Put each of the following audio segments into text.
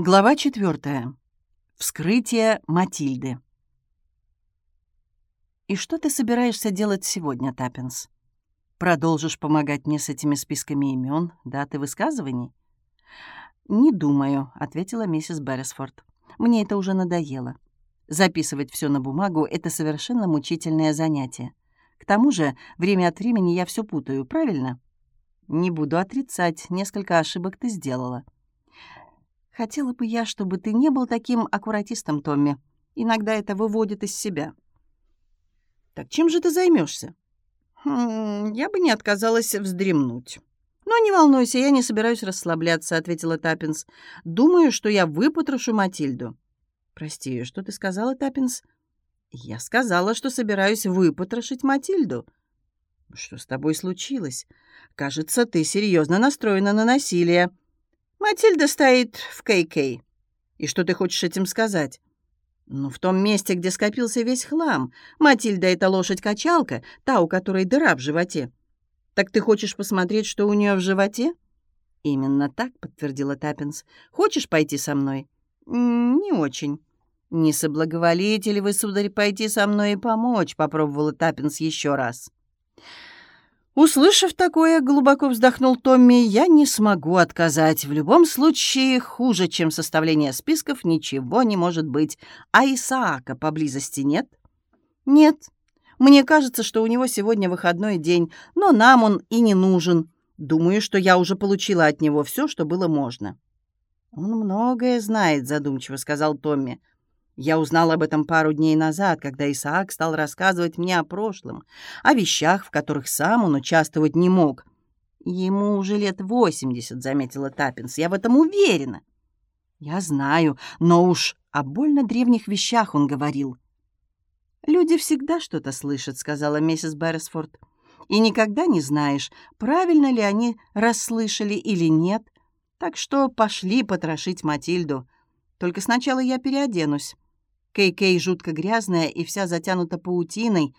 Глава четвертая. Вскрытие Матильды. «И что ты собираешься делать сегодня, Таппинс? Продолжишь помогать мне с этими списками имен, даты высказываний?» «Не думаю», — ответила миссис Берресфорд. «Мне это уже надоело. Записывать все на бумагу — это совершенно мучительное занятие. К тому же время от времени я все путаю, правильно?» «Не буду отрицать, несколько ошибок ты сделала». «Хотела бы я, чтобы ты не был таким аккуратистом, Томми. Иногда это выводит из себя». «Так чем же ты займешься? «Хм, «Я бы не отказалась вздремнуть». «Но не волнуйся, я не собираюсь расслабляться», — ответила Таппинс. «Думаю, что я выпотрошу Матильду». «Прости, что ты сказала, Таппинс?» «Я сказала, что собираюсь выпотрошить Матильду». «Что с тобой случилось? Кажется, ты серьезно настроена на насилие». «Матильда стоит в Кей-Кей». «И что ты хочешь этим сказать?» «Ну, в том месте, где скопился весь хлам. Матильда — это лошадь-качалка, та, у которой дыра в животе. Так ты хочешь посмотреть, что у нее в животе?» «Именно так», — подтвердила Таппинс. «Хочешь пойти со мной?» «Не очень». «Не соблаговолите ли вы, сударь, пойти со мной и помочь?» — попробовала Таппинс еще раз. Услышав такое, глубоко вздохнул Томми, я не смогу отказать. В любом случае, хуже, чем составление списков, ничего не может быть. А Исаака поблизости нет? Нет. Мне кажется, что у него сегодня выходной день, но нам он и не нужен. Думаю, что я уже получила от него все, что было можно. «Он многое знает», — задумчиво сказал Томми. Я узнал об этом пару дней назад, когда Исаак стал рассказывать мне о прошлом, о вещах, в которых сам он участвовать не мог. «Ему уже лет восемьдесят», — заметила Таппинс. «Я в этом уверена». «Я знаю, но уж о больно древних вещах он говорил». «Люди всегда что-то слышат», — сказала миссис Берресфорд. «И никогда не знаешь, правильно ли они расслышали или нет. Так что пошли потрошить Матильду. Только сначала я переоденусь». Кей-Кей жутко грязная и вся затянута паутиной,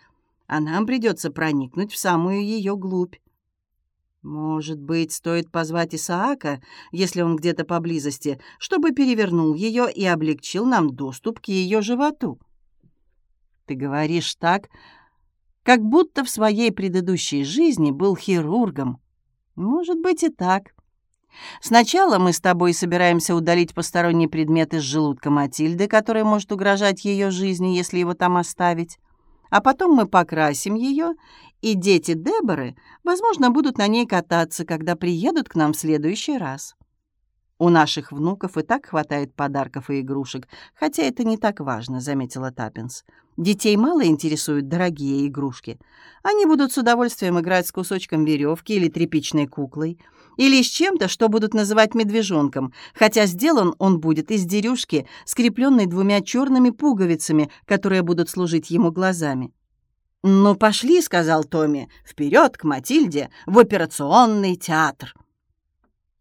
а нам придется проникнуть в самую ее глубь. Может быть, стоит позвать Исаака, если он где-то поблизости, чтобы перевернул ее и облегчил нам доступ к ее животу. Ты говоришь так, как будто в своей предыдущей жизни был хирургом. Может быть и так. Сначала мы с тобой собираемся удалить посторонний предмет из желудка Матильды, который может угрожать ее жизни, если его там оставить. А потом мы покрасим ее, и дети Деборы, возможно, будут на ней кататься, когда приедут к нам в следующий раз. У наших внуков и так хватает подарков и игрушек, хотя это не так важно, заметила Таппинс. Детей мало интересуют дорогие игрушки. Они будут с удовольствием играть с кусочком веревки или тряпичной куклой, или с чем-то, что будут называть медвежонком, хотя сделан он будет из дерюшки, скрепленной двумя черными пуговицами, которые будут служить ему глазами. «Ну, пошли», — сказал Томми, — «вперед к Матильде в операционный театр».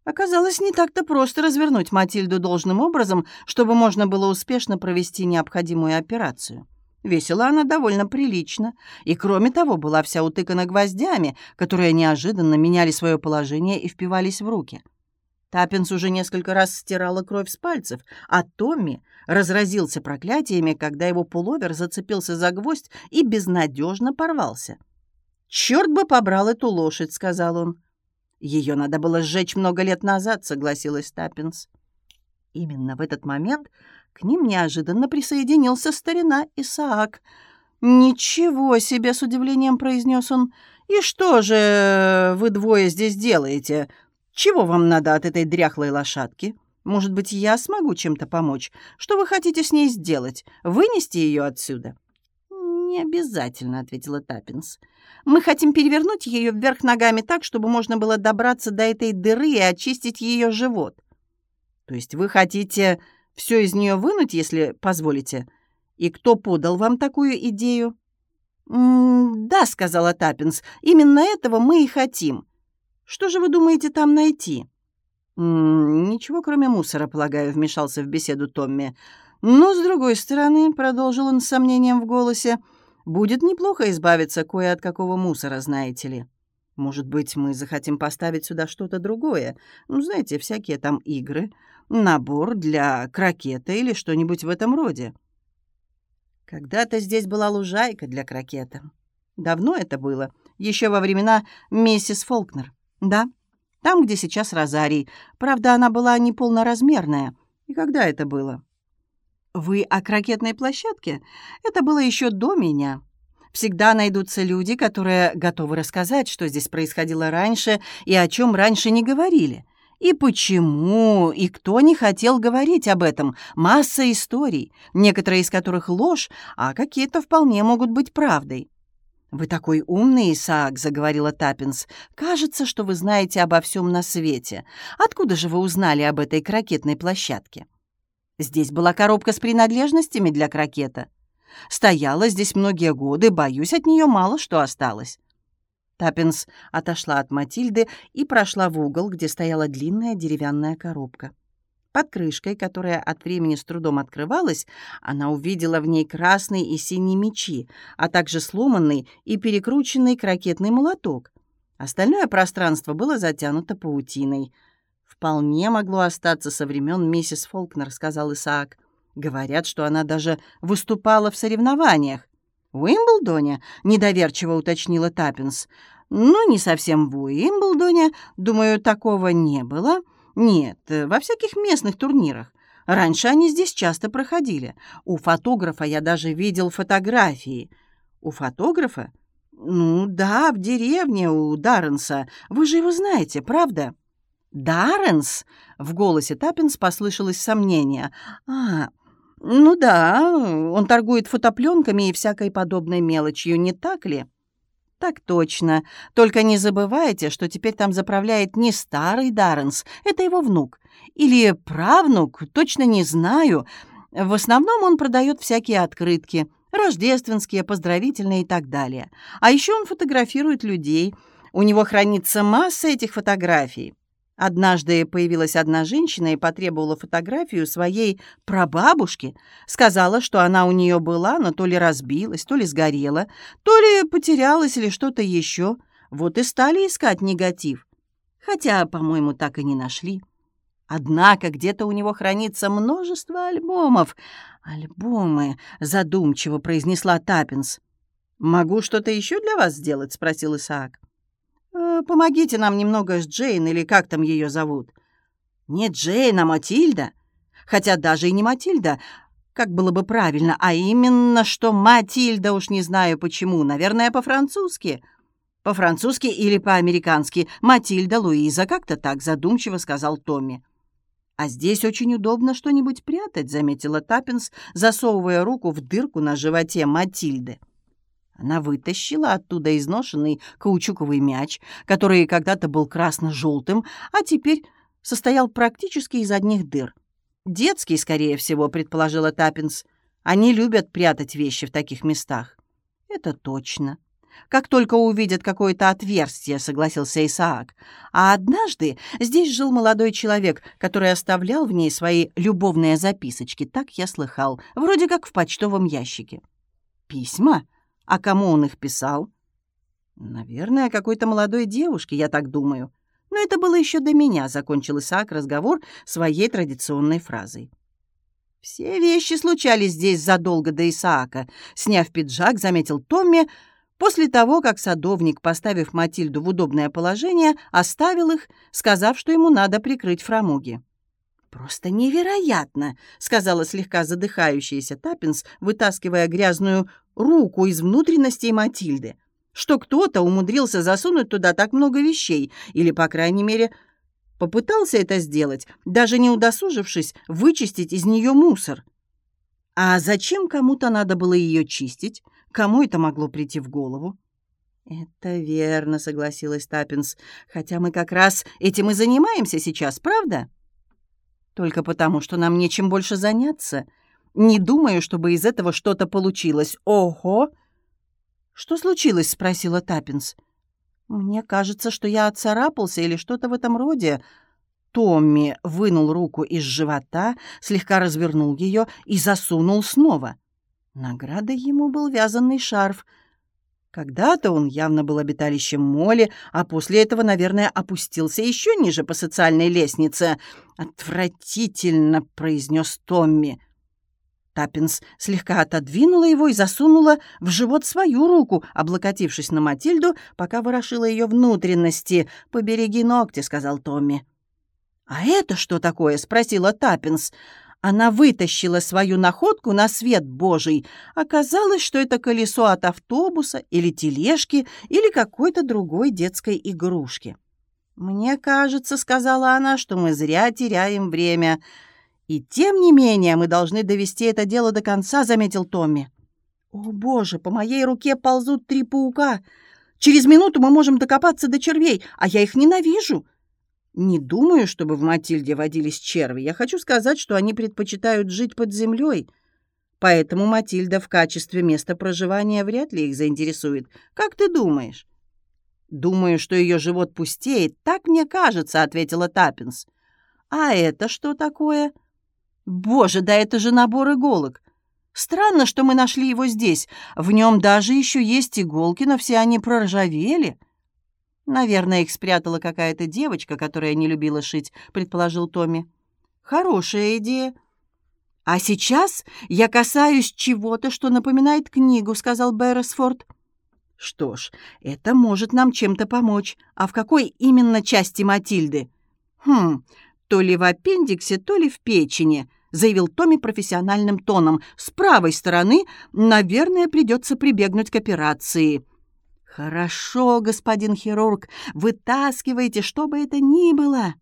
Оказалось, не так-то просто развернуть Матильду должным образом, чтобы можно было успешно провести необходимую операцию. Весила она довольно прилично, и, кроме того, была вся утыкана гвоздями, которые неожиданно меняли свое положение и впивались в руки. Таппинс уже несколько раз стирала кровь с пальцев, а Томми разразился проклятиями, когда его пуловер зацепился за гвоздь и безнадежно порвался. «Черт бы побрал эту лошадь», — сказал он. «Ее надо было сжечь много лет назад», — согласилась Таппинс. Именно в этот момент к ним неожиданно присоединился старина Исаак. «Ничего себе!» — с удивлением произнес он. «И что же вы двое здесь делаете? Чего вам надо от этой дряхлой лошадки? Может быть, я смогу чем-то помочь? Что вы хотите с ней сделать? Вынести ее отсюда?» «Не обязательно», — ответила Таппинс. «Мы хотим перевернуть ее вверх ногами так, чтобы можно было добраться до этой дыры и очистить ее живот». «То есть вы хотите все из нее вынуть, если позволите? И кто подал вам такую идею?» «Да», — сказала Таппинс, — «именно этого мы и хотим. Что же вы думаете там найти?» «Ничего, кроме мусора, полагаю», — вмешался в беседу Томми. «Но, с другой стороны», — продолжил он с сомнением в голосе, — Будет неплохо избавиться кое от какого мусора, знаете ли. Может быть, мы захотим поставить сюда что-то другое. Ну, знаете, всякие там игры, набор для крокета или что-нибудь в этом роде. Когда-то здесь была лужайка для крокета. Давно это было, еще во времена миссис Фолкнер. Да, там, где сейчас Розарий. Правда, она была неполноразмерная. И когда это было? Вы о крокетной площадке? Это было еще до меня. Всегда найдутся люди, которые готовы рассказать, что здесь происходило раньше и о чем раньше не говорили. И почему, и кто не хотел говорить об этом. Масса историй, некоторые из которых ложь, а какие-то вполне могут быть правдой. «Вы такой умный, Исаак», — заговорила Таппинс. «Кажется, что вы знаете обо всем на свете. Откуда же вы узнали об этой крокетной площадке?» «Здесь была коробка с принадлежностями для крокета. Стояла здесь многие годы, боюсь, от нее мало что осталось». Таппинс отошла от Матильды и прошла в угол, где стояла длинная деревянная коробка. Под крышкой, которая от времени с трудом открывалась, она увидела в ней красный и синий мечи, а также сломанный и перекрученный крокетный молоток. Остальное пространство было затянуто паутиной. «Вполне могло остаться со времен миссис Фолкнер», — сказал Исаак. Говорят, что она даже выступала в соревнованиях. «В Уимблдоне?» — недоверчиво уточнила Таппинс. «Ну, не совсем в Уимблдоне. Думаю, такого не было. Нет, во всяких местных турнирах. Раньше они здесь часто проходили. У фотографа я даже видел фотографии». «У фотографа?» «Ну да, в деревне у Дарренса. Вы же его знаете, правда?» «Дарренс?» — в голосе Таппинс послышалось сомнение. «А, «Ну да, он торгует фотопленками и всякой подобной мелочью, не так ли?» «Так точно. Только не забывайте, что теперь там заправляет не старый Дарренс, это его внук. Или правнук, точно не знаю. В основном он продает всякие открытки, рождественские, поздравительные и так далее. А еще он фотографирует людей. У него хранится масса этих фотографий. Однажды появилась одна женщина и потребовала фотографию своей прабабушки. Сказала, что она у нее была, но то ли разбилась, то ли сгорела, то ли потерялась или что-то еще. Вот и стали искать негатив. Хотя, по-моему, так и не нашли. Однако где-то у него хранится множество альбомов. «Альбомы», — задумчиво произнесла Таппинс. «Могу что-то еще для вас сделать?» — спросил Исаак. Э, помогите нам немного с Джейн, или как там ее зовут?» «Не Джейн, а Матильда. Хотя даже и не Матильда, как было бы правильно, а именно что Матильда, уж не знаю почему, наверное, по-французски». «По-французски или по-американски. Матильда Луиза, как-то так», — задумчиво сказал Томми. «А здесь очень удобно что-нибудь прятать», — заметила Таппинс, засовывая руку в дырку на животе Матильды. Она вытащила оттуда изношенный каучуковый мяч, который когда-то был красно-желтым, а теперь состоял практически из одних дыр. «Детский, скорее всего», — предположила Таппинс. «Они любят прятать вещи в таких местах». «Это точно». «Как только увидят какое-то отверстие», — согласился Исаак. «А однажды здесь жил молодой человек, который оставлял в ней свои любовные записочки, так я слыхал, вроде как в почтовом ящике». «Письма?» А кому он их писал? Наверное, какой-то молодой девушке, я так думаю. Но это было еще до меня, закончил Исаак разговор своей традиционной фразой. Все вещи случались здесь задолго до Исаака. Сняв пиджак, заметил Томми, после того, как садовник, поставив Матильду в удобное положение, оставил их, сказав, что ему надо прикрыть фрамуги. «Просто невероятно!» — сказала слегка задыхающаяся Таппинс, вытаскивая грязную руку из внутренностей Матильды, что кто-то умудрился засунуть туда так много вещей, или, по крайней мере, попытался это сделать, даже не удосужившись вычистить из нее мусор. А зачем кому-то надо было ее чистить? Кому это могло прийти в голову? «Это верно», — согласилась Таппинс, «хотя мы как раз этим и занимаемся сейчас, правда?» Только потому, что нам нечем больше заняться. Не думаю, чтобы из этого что-то получилось. Ого!» «Что случилось?» — спросила Таппинс. «Мне кажется, что я отцарапался или что-то в этом роде». Томми вынул руку из живота, слегка развернул ее и засунул снова. Наградой ему был вязаный шарф. Когда-то он явно был обиталищем Моли, а после этого, наверное, опустился еще ниже по социальной лестнице. «Отвратительно!» — произнес Томми. Таппинс слегка отодвинула его и засунула в живот свою руку, облокотившись на Матильду, пока ворошила ее внутренности. «Побереги ногти», — сказал Томми. «А это что такое?» — спросила Таппинс. Она вытащила свою находку на свет Божий. Оказалось, что это колесо от автобуса или тележки или какой-то другой детской игрушки. «Мне кажется, — сказала она, — что мы зря теряем время. И тем не менее мы должны довести это дело до конца», — заметил Томми. «О, боже, по моей руке ползут три паука. Через минуту мы можем докопаться до червей, а я их ненавижу». Не думаю, чтобы в Матильде водились черви. Я хочу сказать, что они предпочитают жить под землей. Поэтому Матильда в качестве места проживания вряд ли их заинтересует. Как ты думаешь? Думаю, что ее живот пустеет. Так мне кажется, ответила Таппинс. А это что такое? Боже, да это же набор иголок. Странно, что мы нашли его здесь. В нем даже еще есть иголки, но все они проржавели. «Наверное, их спрятала какая-то девочка, которая не любила шить», — предположил Томми. «Хорошая идея». «А сейчас я касаюсь чего-то, что напоминает книгу», — сказал Берресфорд. «Что ж, это может нам чем-то помочь. А в какой именно части Матильды?» «Хм, то ли в аппендиксе, то ли в печени», — заявил Томми профессиональным тоном. «С правой стороны, наверное, придется прибегнуть к операции». «Хорошо, господин хирург, вытаскивайте, что бы это ни было!»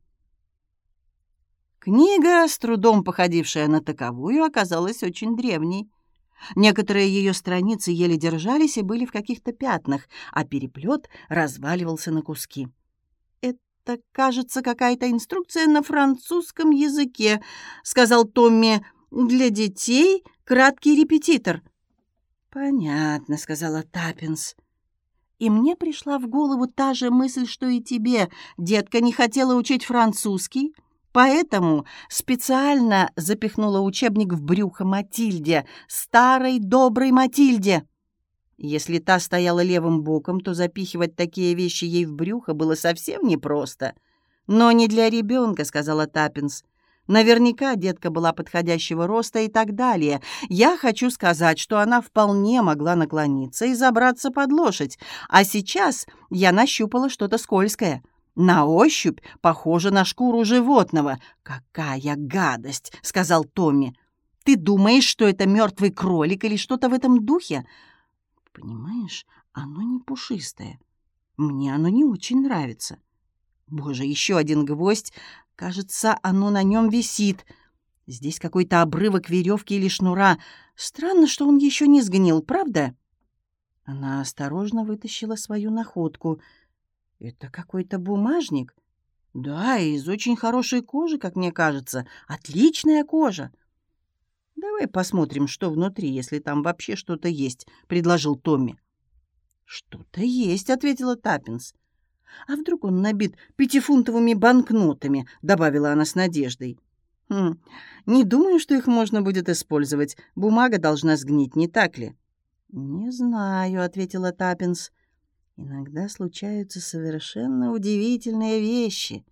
Книга, с трудом походившая на таковую, оказалась очень древней. Некоторые ее страницы еле держались и были в каких-то пятнах, а переплет разваливался на куски. «Это, кажется, какая-то инструкция на французском языке», — сказал Томми. «Для детей краткий репетитор». «Понятно», — сказала Таппинс. И мне пришла в голову та же мысль, что и тебе. Детка не хотела учить французский, поэтому специально запихнула учебник в брюхо Матильде, старой доброй Матильде. Если та стояла левым боком, то запихивать такие вещи ей в брюхо было совсем непросто. «Но не для ребенка», — сказала Таппинс. Наверняка детка была подходящего роста и так далее. Я хочу сказать, что она вполне могла наклониться и забраться под лошадь. А сейчас я нащупала что-то скользкое. На ощупь похоже на шкуру животного. «Какая гадость!» — сказал Томми. «Ты думаешь, что это мертвый кролик или что-то в этом духе?» «Понимаешь, оно не пушистое. Мне оно не очень нравится». Боже, еще один гвоздь Кажется, оно на нем висит. Здесь какой-то обрывок веревки или шнура. Странно, что он еще не сгнил, правда? Она осторожно вытащила свою находку. Это какой-то бумажник. Да, из очень хорошей кожи, как мне кажется. Отличная кожа. Давай посмотрим, что внутри, если там вообще что-то есть, предложил Томми. Что-то есть, ответила Таппинс. «А вдруг он набит пятифунтовыми банкнотами?» — добавила она с надеждой. «Хм, не думаю, что их можно будет использовать. Бумага должна сгнить, не так ли?» «Не знаю», — ответила Таппинс. «Иногда случаются совершенно удивительные вещи.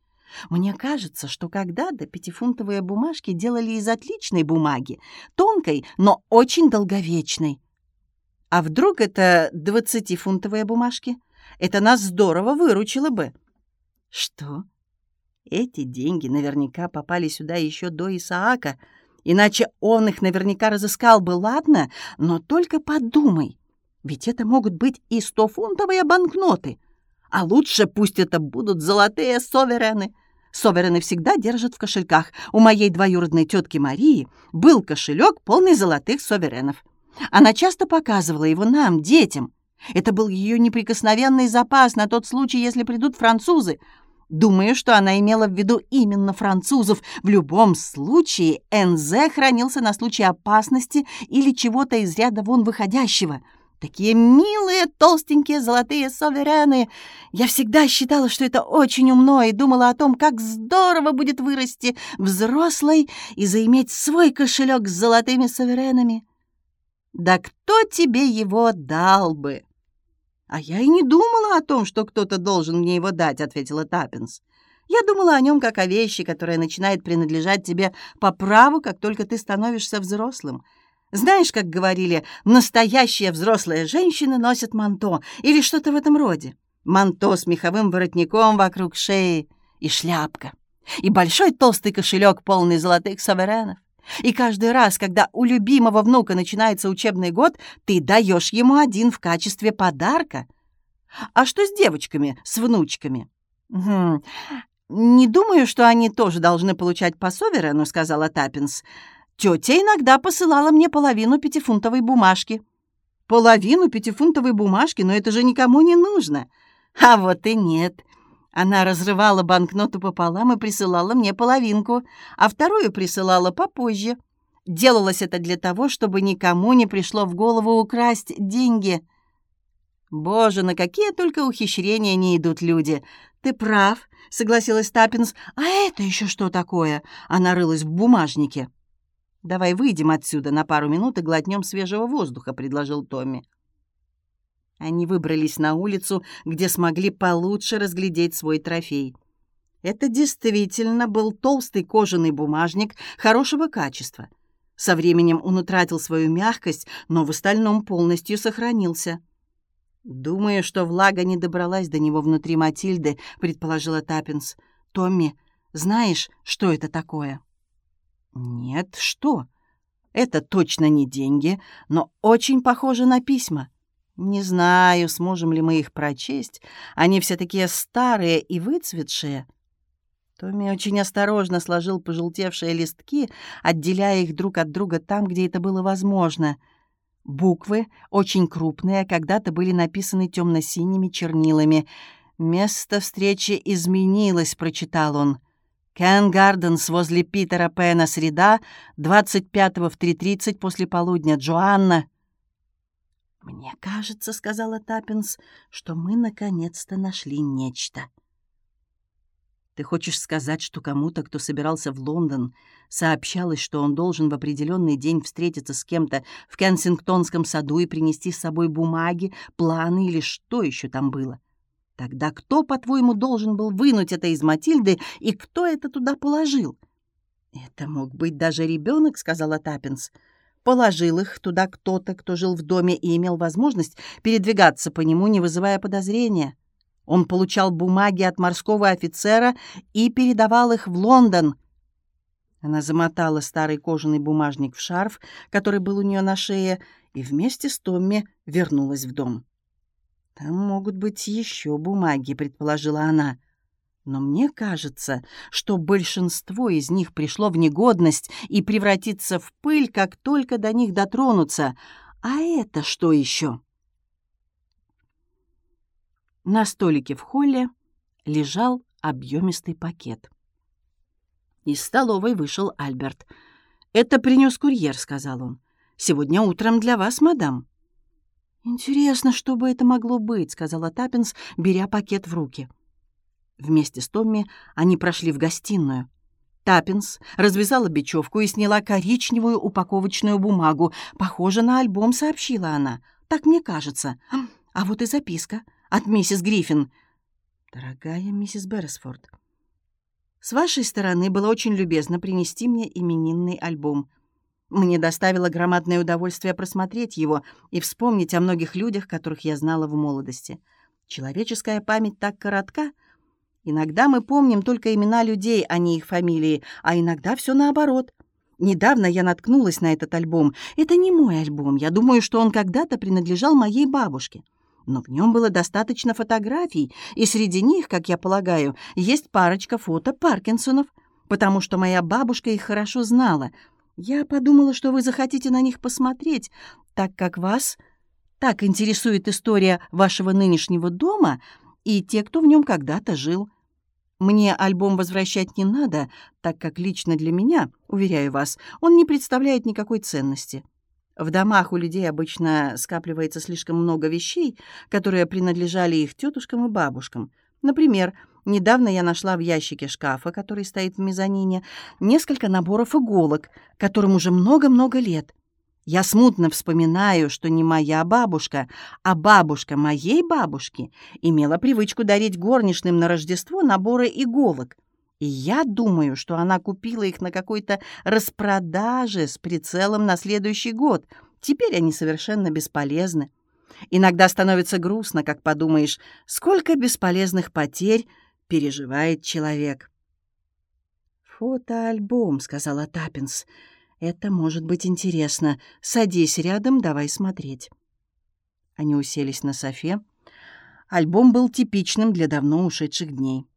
Мне кажется, что когда-то пятифунтовые бумажки делали из отличной бумаги, тонкой, но очень долговечной. А вдруг это двадцатифунтовые бумажки?» Это нас здорово выручило бы». «Что? Эти деньги наверняка попали сюда еще до Исаака, иначе он их наверняка разыскал бы, ладно? Но только подумай, ведь это могут быть и стофунтовые банкноты. А лучше пусть это будут золотые соверены». Соверены всегда держат в кошельках. У моей двоюродной тетки Марии был кошелек, полный золотых соверенов. Она часто показывала его нам, детям. Это был ее неприкосновенный запас на тот случай, если придут французы. Думаю, что она имела в виду именно французов. В любом случае, НЗ хранился на случай опасности или чего-то из ряда вон выходящего. Такие милые, толстенькие золотые суверены. Я всегда считала, что это очень умно, и думала о том, как здорово будет вырасти взрослой и заиметь свой кошелек с золотыми суверенами. Да кто тебе его дал бы? «А я и не думала о том, что кто-то должен мне его дать», — ответила Таппинс. «Я думала о нем как о вещи, которая начинает принадлежать тебе по праву, как только ты становишься взрослым. Знаешь, как говорили, настоящая взрослая женщина носит манто или что-то в этом роде. Манто с меховым воротником вокруг шеи и шляпка, и большой толстый кошелек, полный золотых саверенов. И каждый раз, когда у любимого внука начинается учебный год, ты даешь ему один в качестве подарка. А что с девочками, с внучками? «Хм, «Не думаю, что они тоже должны получать по Соверену», — сказала Таппинс. «Тетя иногда посылала мне половину пятифунтовой бумажки». «Половину пятифунтовой бумажки? Но это же никому не нужно». «А вот и нет. Она разрывала банкноту пополам и присылала мне половинку, а вторую присылала попозже. Делалось это для того, чтобы никому не пришло в голову украсть деньги. Боже, на какие только ухищрения не идут люди. Ты прав, согласилась Таппинс. А это еще что такое? Она рылась в бумажнике. Давай выйдем отсюда на пару минут и глотнем свежего воздуха, предложил Томми. Они выбрались на улицу, где смогли получше разглядеть свой трофей. Это действительно был толстый кожаный бумажник хорошего качества. Со временем он утратил свою мягкость, но в остальном полностью сохранился. «Думаю, что влага не добралась до него внутри Матильды», — предположила Таппинс. «Томми, знаешь, что это такое?» «Нет, что?» «Это точно не деньги, но очень похоже на письма». Не знаю, сможем ли мы их прочесть. Они все такие старые и выцветшие. Томми очень осторожно сложил пожелтевшие листки, отделяя их друг от друга там, где это было возможно. Буквы, очень крупные, когда-то были написаны темно-синими чернилами. «Место встречи изменилось», — прочитал он. «Кен Гарденс возле Питера Пэна, среда, 25-го в 3.30 после полудня. Джоанна». «Мне кажется, — сказала Таппинс, — что мы наконец-то нашли нечто». «Ты хочешь сказать, что кому-то, кто собирался в Лондон, сообщалось, что он должен в определенный день встретиться с кем-то в Кенсингтонском саду и принести с собой бумаги, планы или что еще там было? Тогда кто, по-твоему, должен был вынуть это из Матильды и кто это туда положил?» «Это мог быть даже ребенок, сказала Таппинс. Положил их туда кто-то, кто жил в доме и имел возможность передвигаться по нему, не вызывая подозрения. Он получал бумаги от морского офицера и передавал их в Лондон. Она замотала старый кожаный бумажник в шарф, который был у нее на шее, и вместе с Томми вернулась в дом. «Там могут быть еще бумаги», — предположила она но мне кажется, что большинство из них пришло в негодность и превратится в пыль, как только до них дотронутся. А это что еще? На столике в холле лежал объемистый пакет. Из столовой вышел Альберт. «Это принес курьер», — сказал он. «Сегодня утром для вас, мадам». «Интересно, что бы это могло быть», — сказала Таппенс, беря пакет в руки. Вместе с Томми они прошли в гостиную. Таппенс развязала бечевку и сняла коричневую упаковочную бумагу. «Похоже на альбом», — сообщила она. «Так мне кажется. А вот и записка от миссис Гриффин». «Дорогая миссис Берресфорд, с вашей стороны было очень любезно принести мне именинный альбом. Мне доставило громадное удовольствие просмотреть его и вспомнить о многих людях, которых я знала в молодости. Человеческая память так коротка — Иногда мы помним только имена людей, а не их фамилии, а иногда все наоборот. Недавно я наткнулась на этот альбом. Это не мой альбом. Я думаю, что он когда-то принадлежал моей бабушке. Но в нем было достаточно фотографий, и среди них, как я полагаю, есть парочка фото Паркинсонов, потому что моя бабушка их хорошо знала. Я подумала, что вы захотите на них посмотреть, так как вас так интересует история вашего нынешнего дома и те, кто в нем когда-то жил. Мне альбом возвращать не надо, так как лично для меня, уверяю вас, он не представляет никакой ценности. В домах у людей обычно скапливается слишком много вещей, которые принадлежали их тетушкам и бабушкам. Например, недавно я нашла в ящике шкафа, который стоит в мезонине, несколько наборов иголок, которым уже много-много лет. Я смутно вспоминаю, что не моя бабушка, а бабушка моей бабушки имела привычку дарить горничным на Рождество наборы иголок. И я думаю, что она купила их на какой-то распродаже с прицелом на следующий год. Теперь они совершенно бесполезны. Иногда становится грустно, как подумаешь, сколько бесполезных потерь переживает человек. «Фотоальбом», — сказала Таппинс. «Это может быть интересно. Садись рядом, давай смотреть». Они уселись на софе. Альбом был типичным для давно ушедших дней.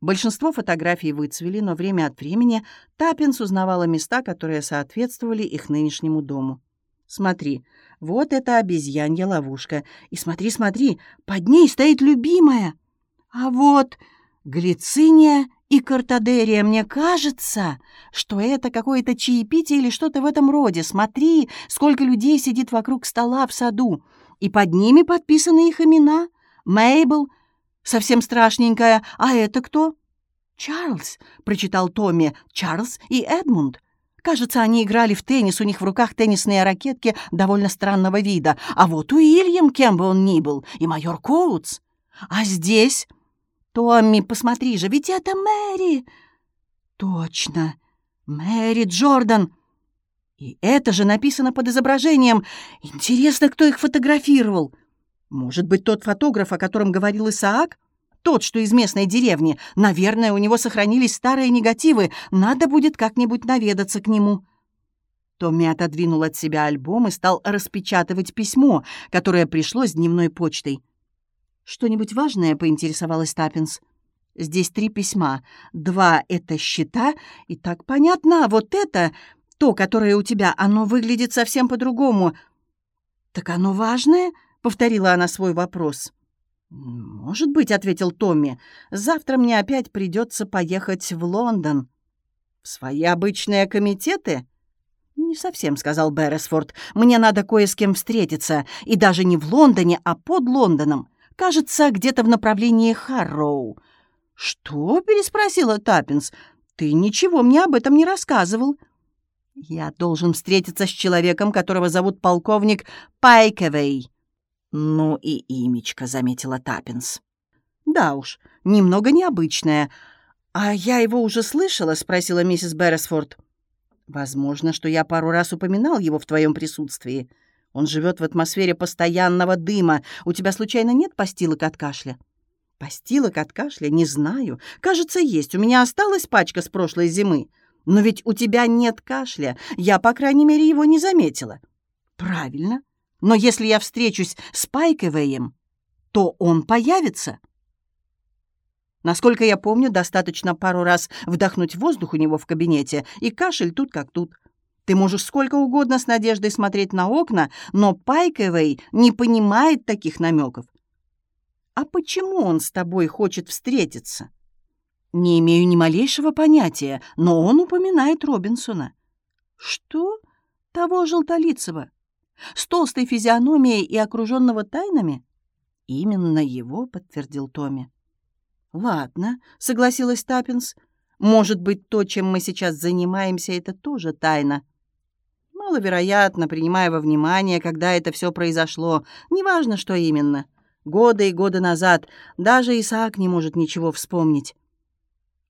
Большинство фотографий выцвели, но время от времени Таппинс узнавала места, которые соответствовали их нынешнему дому. «Смотри, вот это обезьянья ловушка. И смотри, смотри, под ней стоит любимая. А вот глициния и картадерия. Мне кажется, что это какое-то чаепитие или что-то в этом роде. Смотри, сколько людей сидит вокруг стола в саду. И под ними подписаны их имена. Мейбл, совсем страшненькая. А это кто? «Чарльз», — прочитал Томми, — «Чарльз и Эдмунд». Кажется, они играли в теннис, у них в руках теннисные ракетки довольно странного вида. А вот Уильям, кем бы он ни был, и майор Коутс. А здесь... Томми, посмотри же, ведь это Мэри. Точно, Мэри Джордан. И это же написано под изображением. Интересно, кто их фотографировал. Может быть, тот фотограф, о котором говорил Исаак? Тот, что из местной деревни. Наверное, у него сохранились старые негативы. Надо будет как-нибудь наведаться к нему». Томми отодвинул от себя альбом и стал распечатывать письмо, которое пришло с дневной почтой. «Что-нибудь важное?» — поинтересовалась Таппинс. «Здесь три письма. Два — это счета, и так понятно, а вот это, то, которое у тебя, оно выглядит совсем по-другому». «Так оно важное?» — повторила она свой вопрос. «Может быть», — ответил Томми. «Завтра мне опять придется поехать в Лондон». «В свои обычные комитеты?» «Не совсем», — сказал Берресфорд. «Мне надо кое с кем встретиться. И даже не в Лондоне, а под Лондоном. Кажется, где-то в направлении Харроу». «Что?» — переспросила Таппенс. «Ты ничего мне об этом не рассказывал». «Я должен встретиться с человеком, которого зовут полковник Пайкевей». «Ну и имечко», — заметила Таппенс. «Да уж, немного необычное. А я его уже слышала?» — спросила миссис Берресфорд. «Возможно, что я пару раз упоминал его в твоем присутствии. Он живет в атмосфере постоянного дыма. У тебя, случайно, нет постилок от кашля?» «Постилок от кашля? Не знаю. Кажется, есть. У меня осталась пачка с прошлой зимы. Но ведь у тебя нет кашля. Я, по крайней мере, его не заметила». «Правильно. Но если я встречусь с Пайковеем, то он появится. Насколько я помню, достаточно пару раз вдохнуть воздух у него в кабинете, и кашель тут как тут. Ты можешь сколько угодно с надеждой смотреть на окна, но Пайковей не понимает таких намеков. А почему он с тобой хочет встретиться? Не имею ни малейшего понятия, но он упоминает Робинсона. Что? Того желтолицего? С толстой физиономией и окруженного тайнами? Именно его, подтвердил Томми. Ладно, согласилась Таппинс. Может быть, то, чем мы сейчас занимаемся, это тоже тайна. Маловероятно, принимая во внимание, когда это все произошло. Неважно, что именно. Годы и годы назад даже Исаак не может ничего вспомнить.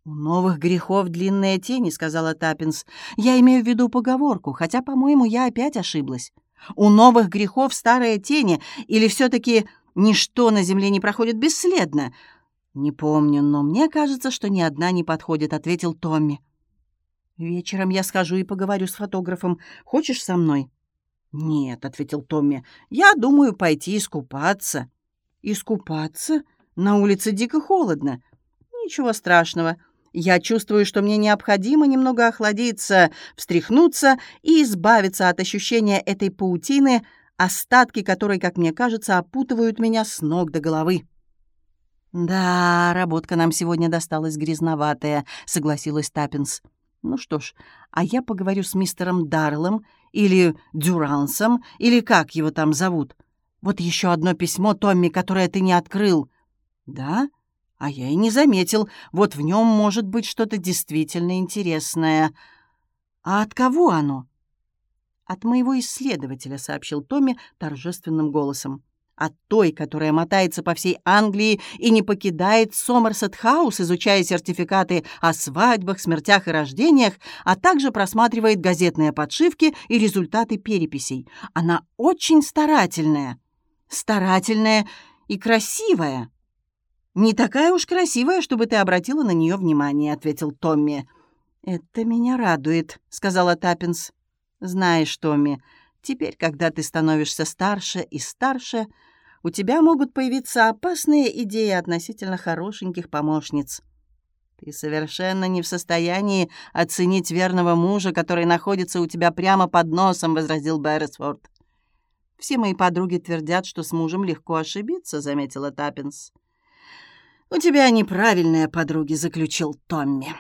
«У новых грехов длинные тени», — сказала Таппинс. «Я имею в виду поговорку, хотя, по-моему, я опять ошиблась». У новых грехов старые тени, или все-таки ничто на земле не проходит бесследно? Не помню, но мне кажется, что ни одна не подходит, ответил Томми. Вечером я схожу и поговорю с фотографом. Хочешь со мной? Нет, ответил Томми. Я думаю пойти искупаться. Искупаться? На улице дико холодно. Ничего страшного. Я чувствую, что мне необходимо немного охладиться, встряхнуться и избавиться от ощущения этой паутины, остатки которой, как мне кажется, опутывают меня с ног до головы. «Да, работка нам сегодня досталась грязноватая», — согласилась Таппинс. «Ну что ж, а я поговорю с мистером Дарлом или Дюрансом, или как его там зовут. Вот еще одно письмо, Томми, которое ты не открыл». «Да? А я и не заметил. Вот в нем может быть что-то действительно интересное. А от кого оно? «От моего исследователя», — сообщил Томми торжественным голосом. «От той, которая мотается по всей Англии и не покидает Сомерсет-хаус, изучая сертификаты о свадьбах, смертях и рождениях, а также просматривает газетные подшивки и результаты переписей. Она очень старательная. Старательная и красивая». «Не такая уж красивая, чтобы ты обратила на нее внимание», — ответил Томми. «Это меня радует», — сказала Таппинс. «Знаешь, Томми, теперь, когда ты становишься старше и старше, у тебя могут появиться опасные идеи относительно хорошеньких помощниц. Ты совершенно не в состоянии оценить верного мужа, который находится у тебя прямо под носом», — возразил Берресфорд. «Все мои подруги твердят, что с мужем легко ошибиться», — заметила Таппинс. «У тебя неправильные подруги», — заключил Томми.